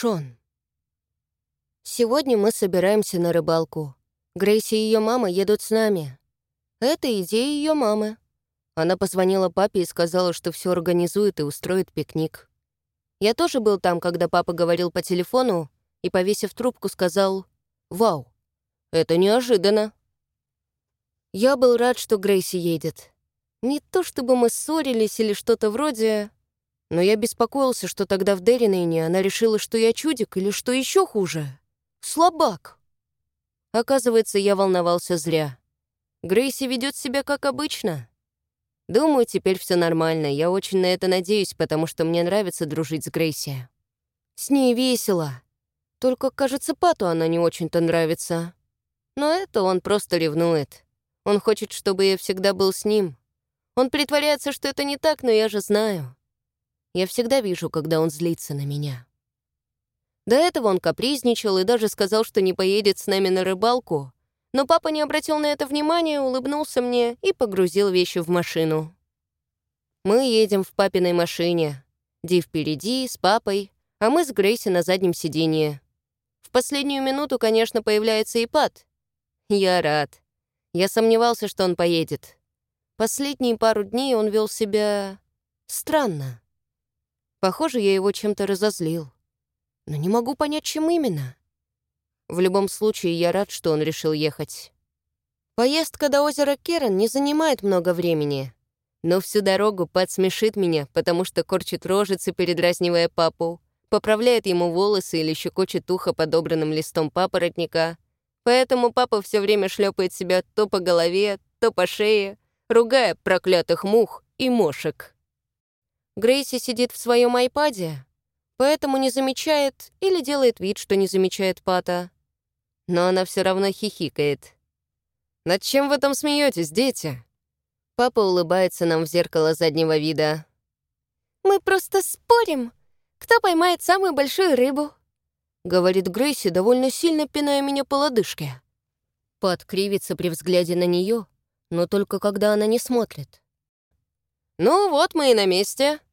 Шон. Сегодня мы собираемся на рыбалку. Грейси и ее мама едут с нами. Это идея ее мамы. Она позвонила папе и сказала, что все организует и устроит пикник. Я тоже был там, когда папа говорил по телефону и, повесив трубку, сказал «Вау, это неожиданно». Я был рад, что Грейси едет. Не то чтобы мы ссорились или что-то вроде, но я беспокоился, что тогда в Деринейне она решила, что я чудик или что еще хуже. Слабак. Оказывается, я волновался зря. Грейси ведет себя как обычно. Думаю, теперь все нормально. Я очень на это надеюсь, потому что мне нравится дружить с Грейси. С ней весело. Только, кажется, Пату она не очень-то нравится. Но это он просто ревнует. Он хочет, чтобы я всегда был с ним. Он притворяется, что это не так, но я же знаю. Я всегда вижу, когда он злится на меня. До этого он капризничал и даже сказал, что не поедет с нами на рыбалку, но папа не обратил на это внимания, улыбнулся мне и погрузил вещи в машину. Мы едем в папиной машине. Ди впереди, с папой, а мы с Грейси на заднем сиденье. В последнюю минуту, конечно, появляется и Пат. Я рад. Я сомневался, что он поедет. Последние пару дней он вел себя... странно. Похоже, я его чем-то разозлил. Но не могу понять, чем именно. В любом случае, я рад, что он решил ехать. Поездка до озера Керен не занимает много времени. Но всю дорогу Пат смешит меня, потому что корчит рожицы, передразнивая папу, поправляет ему волосы или щекочет ухо подобранным листом папоротника. Поэтому папа все время шлепает себя то по голове, то по шее, ругая проклятых мух и мошек. Грейси сидит в своем айпаде, поэтому не замечает или делает вид, что не замечает Пата. Но она все равно хихикает. «Над чем вы там смеетесь, дети?» Папа улыбается нам в зеркало заднего вида. «Мы просто спорим, кто поймает самую большую рыбу», — говорит Грейси, довольно сильно пиная меня по лодыжке. Пат кривится при взгляде на нее, но только когда она не смотрит. «Ну вот мы и на месте», —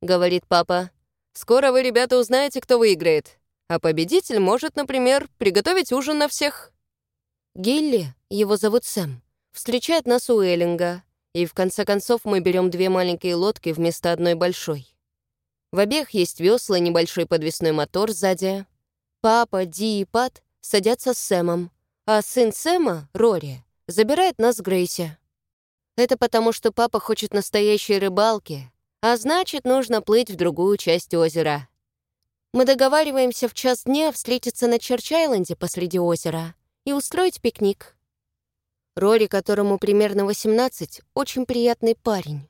говорит папа. «Скоро вы, ребята, узнаете, кто выиграет. А победитель может, например, приготовить ужин на всех». Гилли, его зовут Сэм, встречает нас у Эллинга, и в конце концов мы берем две маленькие лодки вместо одной большой. В обеих есть весла и небольшой подвесной мотор сзади. Папа, Ди и Пат садятся с Сэмом, а сын Сэма, Рори, забирает нас с Грейси. Это потому, что папа хочет настоящей рыбалки, а значит, нужно плыть в другую часть озера. Мы договариваемся в час дня встретиться на Черч-Айленде посреди озера и устроить пикник. Рори, которому примерно 18, очень приятный парень.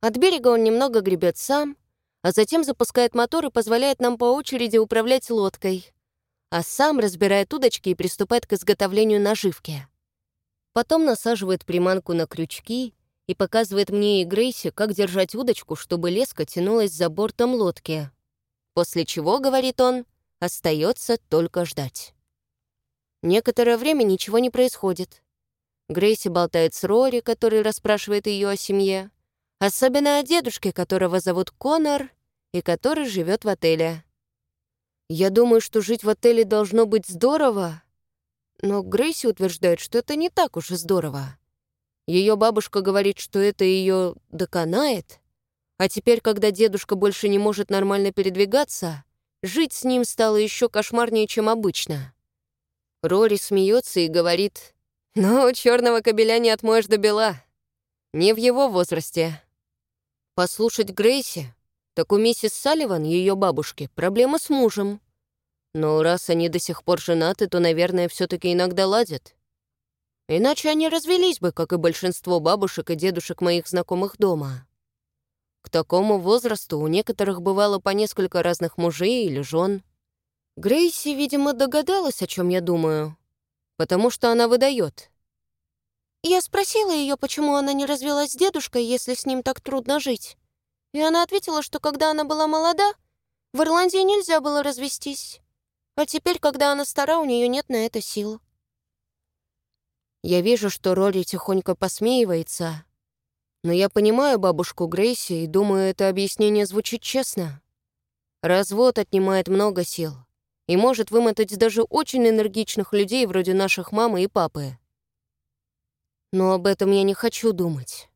От берега он немного гребет сам, а затем запускает мотор и позволяет нам по очереди управлять лодкой, а сам разбирает удочки и приступает к изготовлению наживки. Потом насаживает приманку на крючки и показывает мне и Грейси, как держать удочку, чтобы леска тянулась за бортом лодки. После чего, говорит он, остается только ждать. Некоторое время ничего не происходит. Грейси болтает с Рори, который расспрашивает ее о семье, особенно о дедушке, которого зовут Конор и который живет в отеле. Я думаю, что жить в отеле должно быть здорово, но Грейси утверждает, что это не так уж и здорово. Ее бабушка говорит, что это ее доконает. А теперь, когда дедушка больше не может нормально передвигаться, жить с ним стало еще кошмарнее, чем обычно. Рори смеется и говорит, «Ну, черного кобеля не отмоешь до бела. Не в его возрасте». Послушать Грейси, так у миссис Салливан, ее бабушки, проблема с мужем. Но раз они до сих пор женаты, то, наверное, все таки иногда ладят. Иначе они развелись бы, как и большинство бабушек и дедушек моих знакомых дома. К такому возрасту у некоторых бывало по несколько разных мужей или жен. Грейси, видимо, догадалась, о чем я думаю, потому что она выдает. Я спросила ее, почему она не развелась с дедушкой, если с ним так трудно жить. И она ответила, что когда она была молода, в Ирландии нельзя было развестись. А теперь, когда она стара, у нее нет на это сил. Я вижу, что Рори тихонько посмеивается, но я понимаю бабушку Грейси и думаю, это объяснение звучит честно. Развод отнимает много сил и может вымотать даже очень энергичных людей вроде наших мамы и папы. Но об этом я не хочу думать.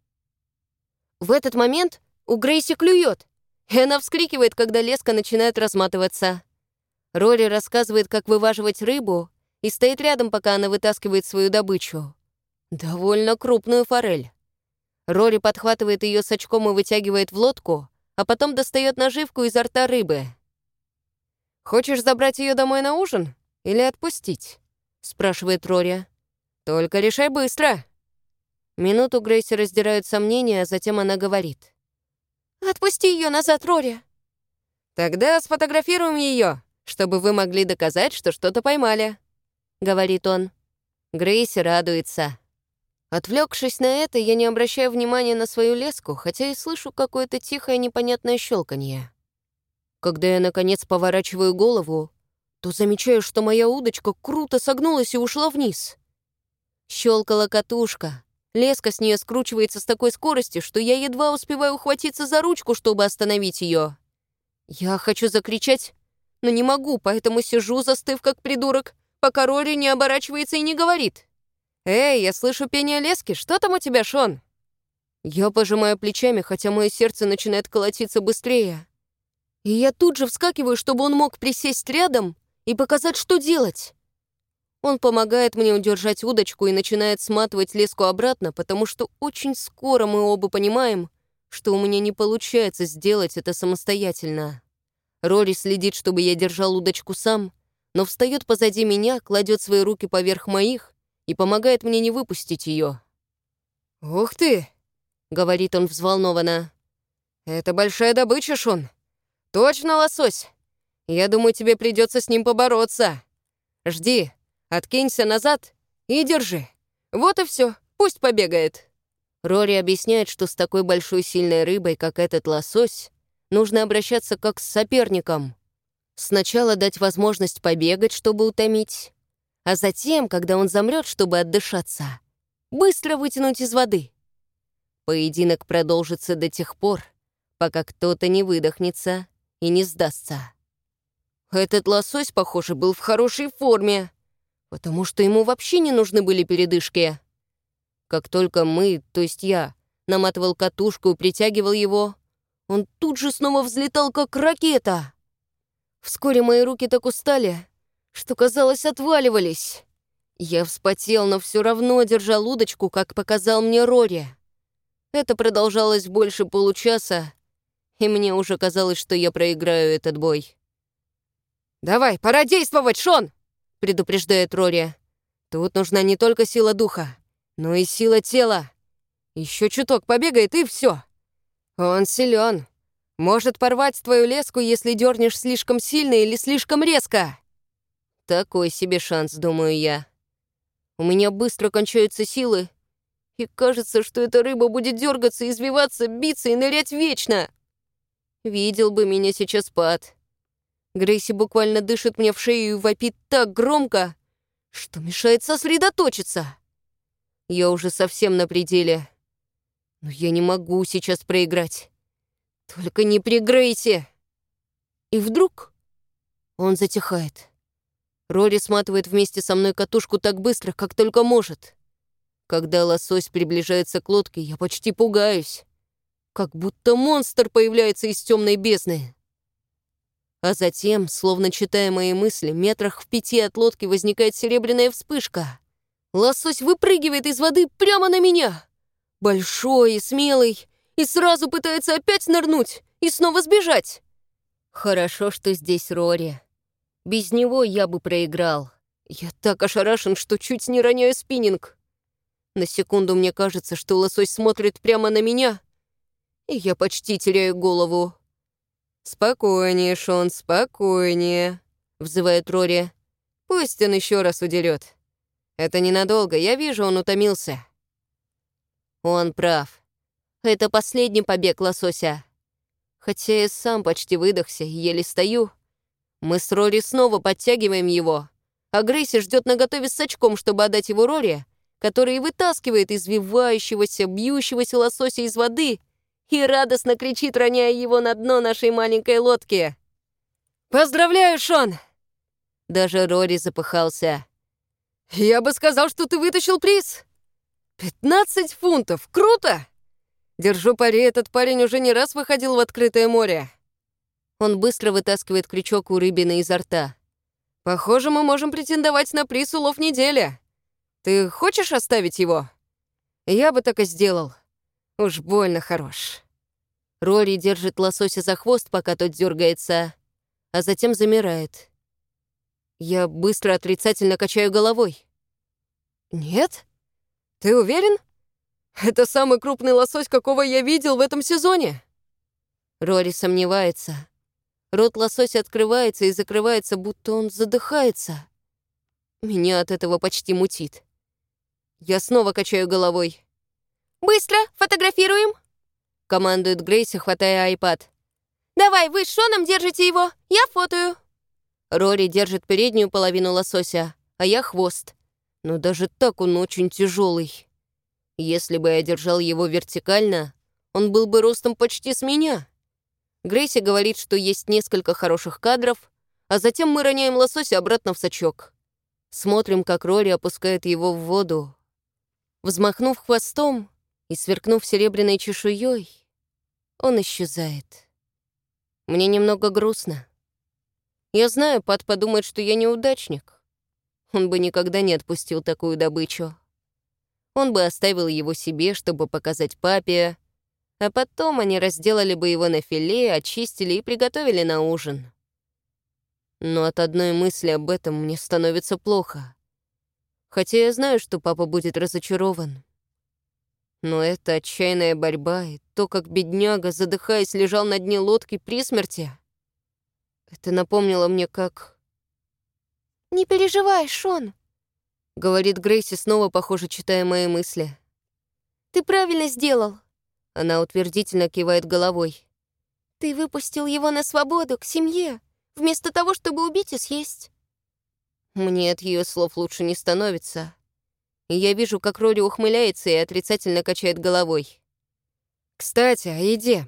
В этот момент у Грейси клюет, и она вскрикивает, когда леска начинает разматываться. Рори рассказывает, как вываживать рыбу, и стоит рядом, пока она вытаскивает свою добычу. Довольно крупную форель. Рори подхватывает ее с очком и вытягивает в лодку, а потом достает наживку изо рта рыбы. «Хочешь забрать ее домой на ужин или отпустить?» — спрашивает Рори. «Только решай быстро!» Минуту Грейси раздирают сомнения, а затем она говорит. «Отпусти ее назад, Рори!» «Тогда сфотографируем ее, чтобы вы могли доказать, что что-то поймали», — говорит он. Грейси радуется. Отвлекшись на это, я не обращаю внимания на свою леску, хотя и слышу какое-то тихое непонятное щелканье. Когда я, наконец, поворачиваю голову, то замечаю, что моя удочка круто согнулась и ушла вниз. Щелкала катушка. Леска с нее скручивается с такой скоростью, что я едва успеваю ухватиться за ручку, чтобы остановить ее. Я хочу закричать, но не могу, поэтому сижу, застыв как придурок, пока Рори не оборачивается и не говорит. «Эй, я слышу пение лески, что там у тебя, Шон?» Я пожимаю плечами, хотя мое сердце начинает колотиться быстрее. И я тут же вскакиваю, чтобы он мог присесть рядом и показать, что делать. Он помогает мне удержать удочку и начинает сматывать леску обратно, потому что очень скоро мы оба понимаем, что у меня не получается сделать это самостоятельно. Рори следит, чтобы я держал удочку сам, но встает позади меня, кладет свои руки поверх моих и помогает мне не выпустить ее. «Ух ты!» — говорит он взволнованно. «Это большая добыча, Шон. Точно лосось. Я думаю, тебе придется с ним побороться. Жди, откинься назад и держи. Вот и все, пусть побегает». Рори объясняет, что с такой большой сильной рыбой, как этот лосось, нужно обращаться как с соперником. Сначала дать возможность побегать, чтобы утомить, а затем, когда он замрет, чтобы отдышаться, быстро вытянуть из воды. Поединок продолжится до тех пор, пока кто-то не выдохнется и не сдастся. Этот лосось, похоже, был в хорошей форме, потому что ему вообще не нужны были передышки. Как только мы, то есть я, наматывал катушку и притягивал его, он тут же снова взлетал, как ракета. Вскоре мои руки так устали, что, казалось, отваливались. Я вспотел, но все равно держал удочку, как показал мне Рори. Это продолжалось больше получаса, и мне уже казалось, что я проиграю этот бой. «Давай, пора действовать, Шон!» — предупреждает Рори. «Тут нужна не только сила духа, но и сила тела. Еще чуток побегает, и все. Он силен. Может порвать твою леску, если дернешь слишком сильно или слишком резко. Такой себе шанс, думаю я. У меня быстро кончаются силы, и кажется, что эта рыба будет дергаться, извиваться, биться и нырять вечно. Видел бы меня сейчас пад. Грейси буквально дышит мне в шею и вопит так громко, что мешает сосредоточиться. Я уже совсем на пределе. Но я не могу сейчас проиграть. Только не при Грейсе. И вдруг он затихает. Рори сматывает вместе со мной катушку так быстро, как только может. Когда лосось приближается к лодке, я почти пугаюсь как будто монстр появляется из темной бездны. А затем, словно читая мои мысли, метрах в пяти от лодки возникает серебряная вспышка. Лосось выпрыгивает из воды прямо на меня. Большой и смелый, и сразу пытается опять нырнуть и снова сбежать. Хорошо, что здесь Рори. Без него я бы проиграл. Я так ошарашен, что чуть не роняю спиннинг. На секунду мне кажется, что лосось смотрит прямо на меня, и я почти теряю голову. «Спокойнее, Шон, спокойнее», — взывает Рори. «Пусть он еще раз удерет. Это ненадолго, я вижу, он утомился». Он прав. Это последний побег лосося. Хотя я сам почти выдохся еле стою. Мы с Рори снова подтягиваем его, а Грейси ждет наготове с очком, чтобы отдать его Рори, который вытаскивает извивающегося, бьющегося лосося из воды и радостно кричит, роняя его на дно нашей маленькой лодки. «Поздравляю, Шон!» Даже Рори запыхался. «Я бы сказал, что ты вытащил приз! 15 фунтов! Круто! Держу пари, этот парень уже не раз выходил в открытое море!» Он быстро вытаскивает крючок у рыбины изо рта. «Похоже, мы можем претендовать на приз улов недели. Ты хочешь оставить его?» «Я бы так и сделал. Уж больно хорош». Рори держит лосося за хвост, пока тот дергается, а затем замирает. Я быстро отрицательно качаю головой. «Нет? Ты уверен? Это самый крупный лосось, какого я видел в этом сезоне!» Рори сомневается. Рот лосося открывается и закрывается, будто он задыхается. Меня от этого почти мутит. Я снова качаю головой. «Быстро! Фотографируем!» Командует Грейси, хватая айпад. «Давай, вы с Шоном держите его, я фотою!» Рори держит переднюю половину лосося, а я хвост. Но даже так он очень тяжелый. Если бы я держал его вертикально, он был бы ростом почти с меня. Грейси говорит, что есть несколько хороших кадров, а затем мы роняем лосося обратно в сачок. Смотрим, как Рори опускает его в воду. Взмахнув хвостом и сверкнув серебряной чешуей, он исчезает. Мне немного грустно. Я знаю, Пат подумает, что я неудачник. Он бы никогда не отпустил такую добычу. Он бы оставил его себе, чтобы показать папе, а потом они разделали бы его на филе, очистили и приготовили на ужин. Но от одной мысли об этом мне становится плохо. Хотя я знаю, что папа будет разочарован. Но эта отчаянная борьба и то, как бедняга, задыхаясь, лежал на дне лодки при смерти, это напомнило мне, как... «Не переживай, Шон», — говорит Грейси, снова, похоже, читая мои мысли. «Ты правильно сделал». Она утвердительно кивает головой. «Ты выпустил его на свободу, к семье, вместо того, чтобы убить и съесть». Мне от ее слов лучше не становится. Я вижу, как Рори ухмыляется и отрицательно качает головой. «Кстати, о еде.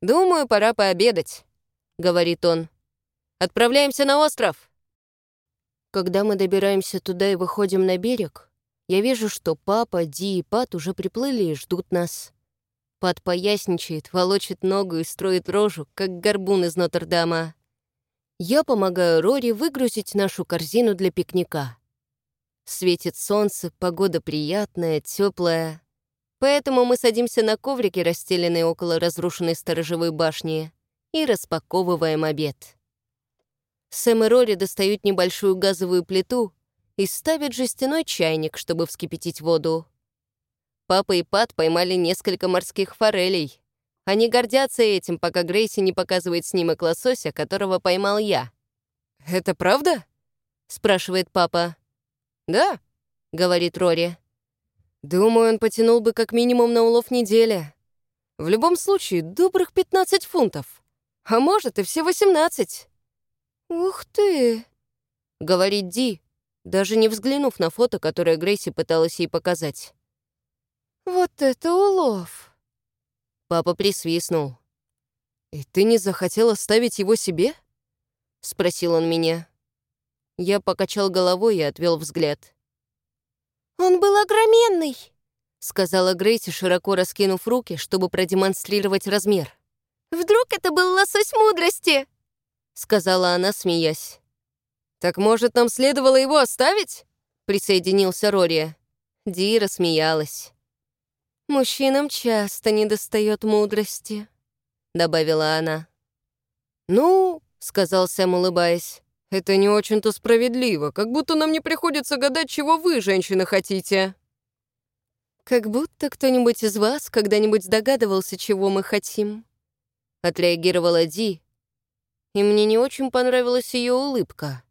Думаю, пора пообедать», — говорит он. Отправляемся на остров!» Когда мы добираемся туда и выходим на берег, я вижу, что папа, Ди и Пат уже приплыли и ждут нас. Пат поясничает, волочит ногу и строит рожу, как горбун из Нотр-Дама. Я помогаю Рори выгрузить нашу корзину для пикника. Светит солнце, погода приятная, теплая. Поэтому мы садимся на коврики, расстеленные около разрушенной сторожевой башни, и распаковываем обед. Сэм и Рори достают небольшую газовую плиту и ставят жестяной чайник, чтобы вскипятить воду. Папа и Пат поймали несколько морских форелей. Они гордятся этим, пока Грейси не показывает снимок лосося, которого поймал я. «Это правда?» — спрашивает папа. «Да», — говорит Рори. «Думаю, он потянул бы как минимум на улов недели. В любом случае, добрых 15 фунтов. А может, и все 18. «Ух ты!» — говорит Ди, даже не взглянув на фото, которое Грейси пыталась ей показать. «Вот это улов!» Папа присвистнул. «И ты не захотела ставить его себе?» — спросил он меня. Я покачал головой и отвел взгляд. «Он был огроменный!» — сказала Грейси, широко раскинув руки, чтобы продемонстрировать размер. «Вдруг это был лосось мудрости?» — сказала она, смеясь. «Так, может, нам следовало его оставить?» — присоединился Рори. Ди рассмеялась. «Мужчинам часто недостает мудрости», — добавила она. «Ну», — сказал Сэм, улыбаясь, — «это не очень-то справедливо, как будто нам не приходится гадать, чего вы, женщины, хотите». «Как будто кто-нибудь из вас когда-нибудь догадывался, чего мы хотим», — отреагировала Ди, и мне не очень понравилась ее улыбка.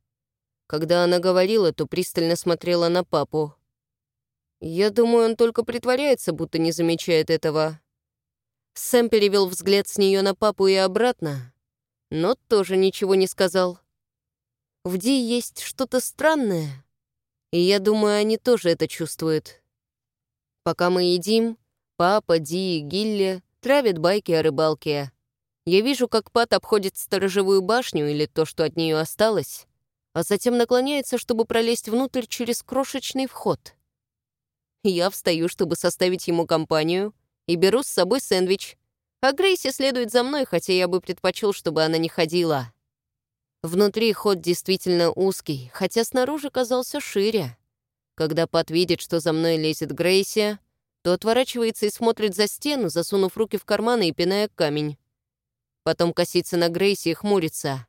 Когда она говорила, то пристально смотрела на папу. Я думаю, он только притворяется, будто не замечает этого. Сэм перевел взгляд с нее на папу и обратно, но тоже ничего не сказал. В Ди есть что-то странное, и я думаю, они тоже это чувствуют. Пока мы едим, папа, Ди и Гилли травят байки о рыбалке. Я вижу, как Пат обходит сторожевую башню или то, что от нее осталось, а затем наклоняется, чтобы пролезть внутрь через крошечный вход. Я встаю, чтобы составить ему компанию, и беру с собой сэндвич, а Грейси следует за мной, хотя я бы предпочел, чтобы она не ходила. Внутри ход действительно узкий, хотя снаружи казался шире. Когда Пат видит, что за мной лезет Грейси, то отворачивается и смотрит за стену, засунув руки в карманы и пиная камень. Потом косится на Грейси и хмурится.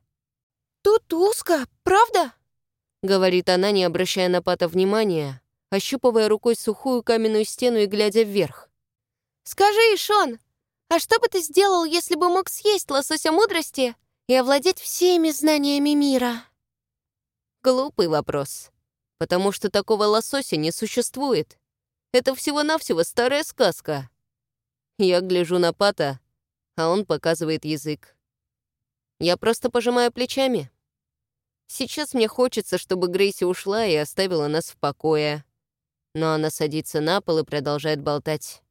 «Тут узко, правда?» — говорит она, не обращая на Пата внимания, ощупывая рукой сухую каменную стену и глядя вверх. «Скажи, Шон, а что бы ты сделал, если бы мог съесть лосося мудрости и овладеть всеми знаниями мира? Глупый вопрос. Потому что такого лосося не существует. Это всего-навсего старая сказка. Я гляжу на Пата, а он показывает язык. Я просто пожимаю плечами. Сейчас мне хочется, чтобы Грейси ушла и оставила нас в покое. Но она садится на пол и продолжает болтать.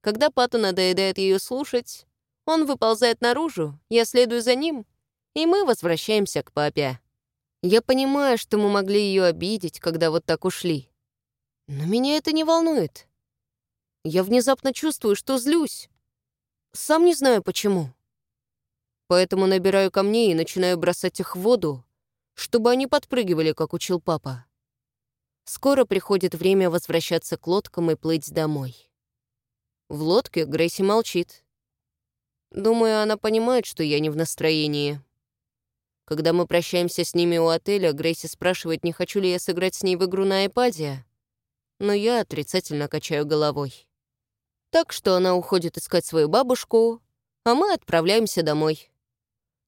Когда Пату надоедает ее слушать, он выползает наружу, я следую за ним, и мы возвращаемся к папе. Я понимаю, что мы могли ее обидеть, когда вот так ушли. Но меня это не волнует. Я внезапно чувствую, что злюсь. Сам не знаю почему. Поэтому набираю камней и начинаю бросать их в воду, чтобы они подпрыгивали, как учил папа. Скоро приходит время возвращаться к лодкам и плыть домой. В лодке Грейси молчит. Думаю, она понимает, что я не в настроении. Когда мы прощаемся с ними у отеля, Грейси спрашивает, не хочу ли я сыграть с ней в игру на айпаде, но я отрицательно качаю головой. Так что она уходит искать свою бабушку, а мы отправляемся домой.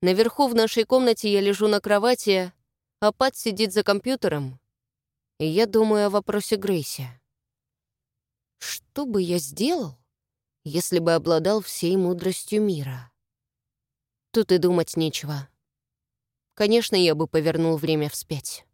Наверху в нашей комнате я лежу на кровати, а Пат сидит за компьютером, и я думаю о вопросе Грейси. Что бы я сделал, если бы обладал всей мудростью мира. Тут и думать нечего. Конечно, я бы повернул время вспять.